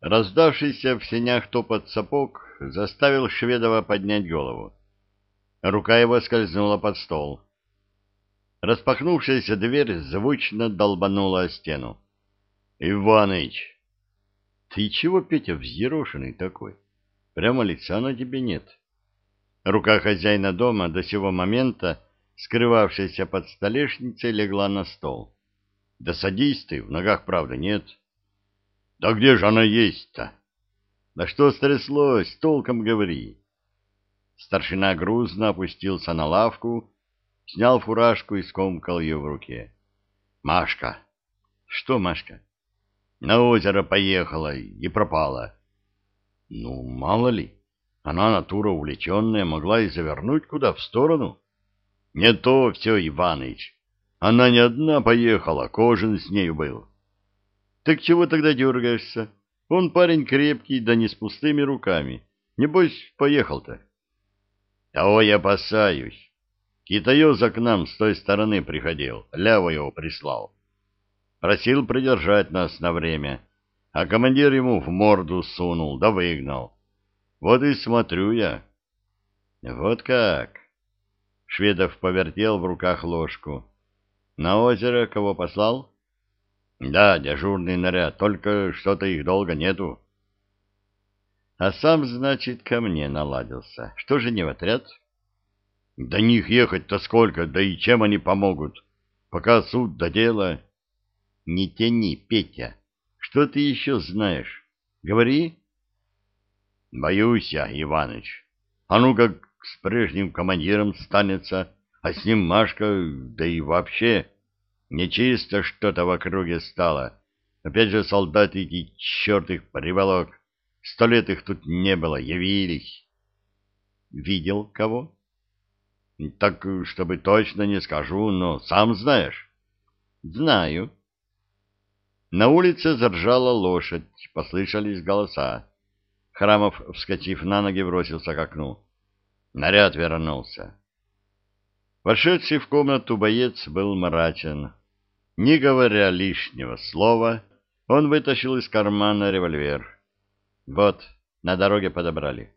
Раздавшийся в сенях топот сапог заставил Шведова поднять голову. Рука его скользнула под стол. Распахнувшаяся дверь звучно долбанула о стену. — Иваныч! — Ты чего, Петя, взъерошенный такой? Прямо лица на тебе нет. Рука хозяина дома до сего момента, скрывавшаяся под столешницей, легла на стол. — Да садись ты, в ногах, правда, нет. — Да где же она есть-то? — Да что стряслось, толком говори. Старшина грузно опустился на лавку, снял фуражку и скомкал ее в руке. — Машка! — Что, Машка? — На озеро поехала и пропала. — Ну, мало ли. Она натура увлеченная, могла и завернуть куда в сторону. — Не то все, Иваныч. Она не одна поехала, Кожин с нею был. — Так чего тогда дергаешься? Он парень крепкий, да не с пустыми руками. Небось, поехал-то. Того я опасаюсь. Китаёза к нам с той стороны приходил, Лява его прислал. Просил придержать нас на время, а командир ему в морду сунул, да выгнал. Вот и смотрю я. Вот как. Шведов повертел в руках ложку. На озеро кого послал? Да, дежурный наряд, только что-то их долго нету. А сам, значит, ко мне наладился. Что же не в отряд? До них ехать-то сколько, да и чем они помогут? Пока суд до дела. Не тяни, Петя. Что ты еще знаешь? Говори. Боюсь я, Иваныч. А ну как с прежним командиром станется, а с ним Машка, да и вообще нечисто что-то в округе стало. Опять же солдаты эти черт их приволок. Сто лет их тут не было, явились. Видел кого? Так, чтобы точно не скажу, но сам знаешь. Знаю. На улице заржала лошадь, послышались голоса. Храмов, вскочив на ноги, бросился к окну. Наряд вернулся. Вошедший в комнату боец был мрачен. Не говоря лишнего слова, он вытащил из кармана револьвер. Вот, на дороге подобрали.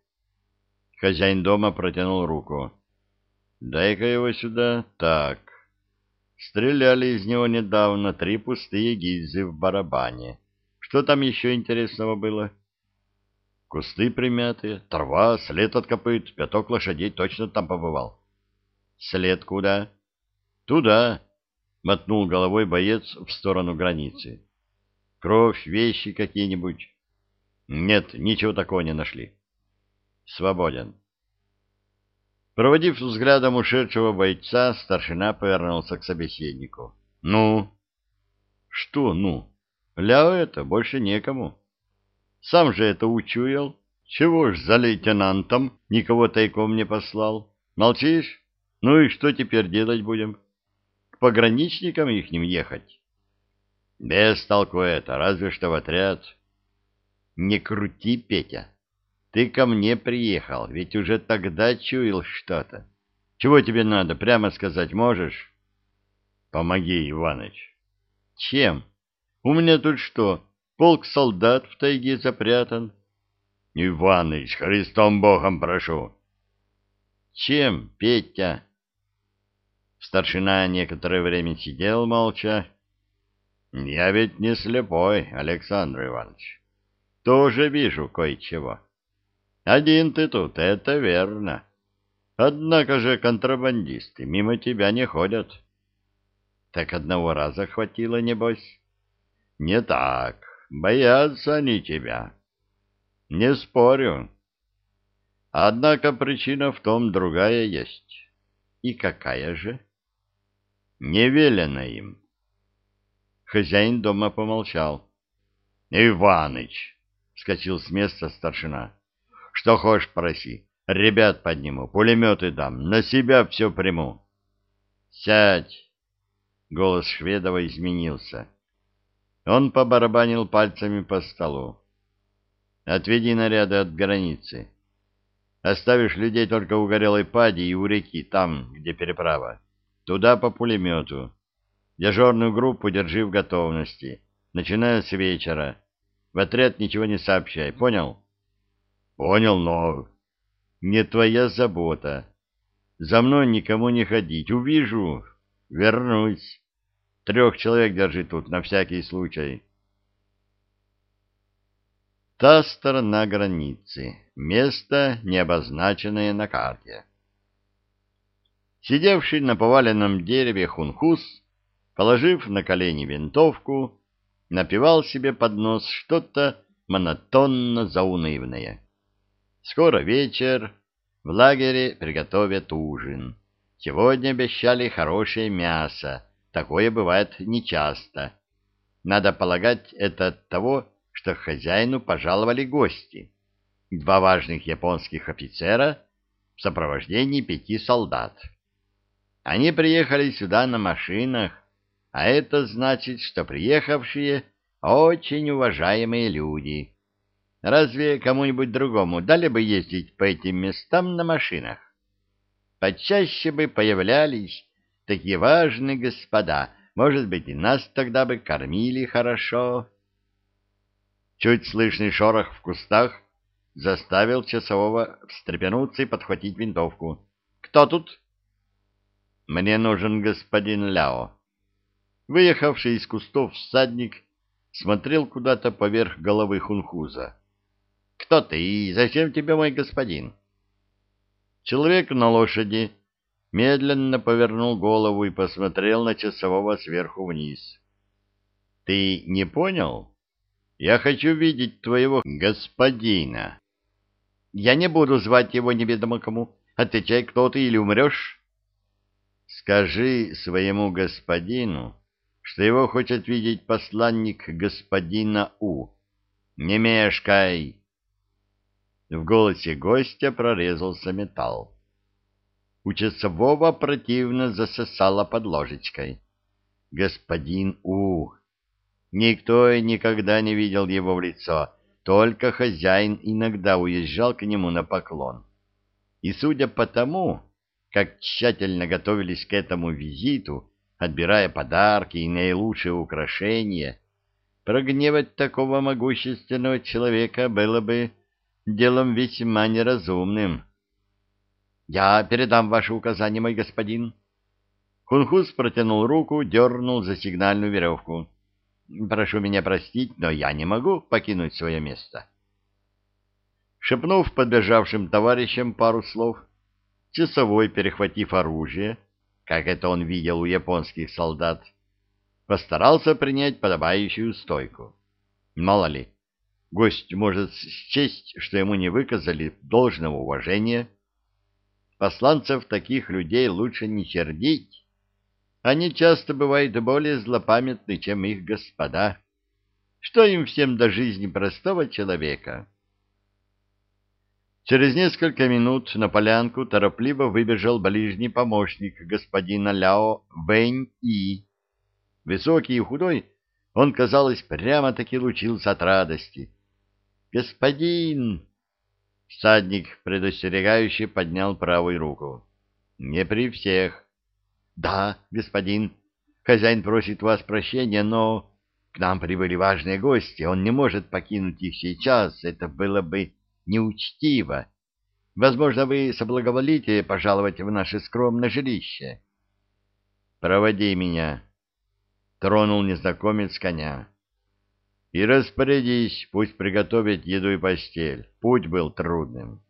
Хозяин дома протянул руку. Дай-ка его сюда. Так. Стреляли из него недавно три пустые гильзы в барабане. Что там еще интересного было? Кусты примятые, трава, след от копыт, пяток лошадей точно там побывал. След куда? Туда, мотнул головой боец в сторону границы. Кровь, вещи какие-нибудь. Нет, ничего такого не нашли. Свободен. Проводив взглядом ушедшего бойца, старшина повернулся к собеседнику. Ну? Что ну? Ля это, больше некому. Сам же это учуял. Чего ж за лейтенантом никого тайком не послал? Молчишь? Ну и что теперь делать будем? К пограничникам ихним ехать? Без толку это, разве что в отряд. Не крути, Петя. Ты ко мне приехал, ведь уже тогда чуял что-то. Чего тебе надо, прямо сказать можешь? Помоги, Иваныч. Чем? У меня тут что, полк солдат в тайге запрятан? Иваныч, Христом Богом прошу. Чем, Петя? Старшина некоторое время сидел молча. Я ведь не слепой, Александр Иванович тоже вижу кое-чего. Один ты тут, это верно. Однако же контрабандисты мимо тебя не ходят. Так одного раза хватило, небось? Не так. Боятся они тебя. Не спорю. Однако причина в том другая есть. И какая же? Не велено им. Хозяин дома помолчал. Иваныч, — вскочил с места старшина. — Что хочешь, проси. Ребят подниму, пулеметы дам, на себя все приму. — Сядь! — голос Шведова изменился. Он побарабанил пальцами по столу. — Отведи наряды от границы. Оставишь людей только у горелой пади и у реки, там, где переправа. Туда по пулемету. Дежурную группу держи в готовности, начиная с вечера. в отряд ничего не сообщай, понял? Понял, но... Не твоя забота. За мной никому не ходить. Увижу, вернусь. Трех человек держи тут, на всякий случай. Та сторона границы. Место, не обозначенное на карте. Сидевший на поваленном дереве хунхус, положив на колени винтовку, напевал себе под нос что-то монотонно заунывное. Скоро вечер, в лагере приготовят ужин. Сегодня обещали хорошее мясо, такое бывает нечасто. Надо полагать, это от того, что хозяину пожаловали гости. Два важных японских офицера в сопровождении пяти солдат. Они приехали сюда на машинах, а это значит, что приехавшие очень уважаемые люди. Разве кому-нибудь другому дали бы ездить по этим местам на машинах? Почаще бы появлялись такие важные господа, может быть, и нас тогда бы кормили хорошо. Чуть слышный шорох в кустах заставил часового встрепенуться и подхватить винтовку. «Кто тут?» «Мне нужен господин Ляо». Выехавший из кустов всадник смотрел куда-то поверх головы хунхуза. Кто ты и зачем тебе мой господин? Человек на лошади медленно повернул голову и посмотрел на часового сверху вниз. Ты не понял? Я хочу видеть твоего господина. Я не буду звать его неведомо кому. Отвечай, кто ты, или умрешь. Скажи своему господину, что его хочет видеть посланник господина У. Не мешкай! В голосе гостя прорезался металл. У часового противно засосало под ложечкой. Господин У. Никто и никогда не видел его в лицо, только хозяин иногда уезжал к нему на поклон. И судя по тому, как тщательно готовились к этому визиту, отбирая подарки и наилучшие украшения, прогневать такого могущественного человека было бы делом весьма неразумным. — Я передам ваши указания, мой господин. Хунхус протянул руку, дернул за сигнальную веревку. — Прошу меня простить, но я не могу покинуть свое место. Шепнув подбежавшим товарищам пару слов, часовой, перехватив оружие, как это он видел у японских солдат, постарался принять подобающую стойку. Мало ли, Гость может счесть, что ему не выказали должного уважения. Посланцев таких людей лучше не сердить. Они часто бывают более злопамятны, чем их господа. Что им всем до жизни простого человека? Через несколько минут на полянку торопливо выбежал ближний помощник господина Ляо Вэнь И. Высокий и худой, он, казалось, прямо-таки лучился от радости — «Господин!» Всадник предостерегающе поднял правую руку. «Не при всех». «Да, господин. Хозяин просит вас прощения, но к нам прибыли важные гости. Он не может покинуть их сейчас. Это было бы неучтиво. Возможно, вы соблаговолите пожаловать в наше скромное жилище». «Проводи меня», — тронул незнакомец коня. И распорядись, пусть приготовят еду и постель. Путь был трудным.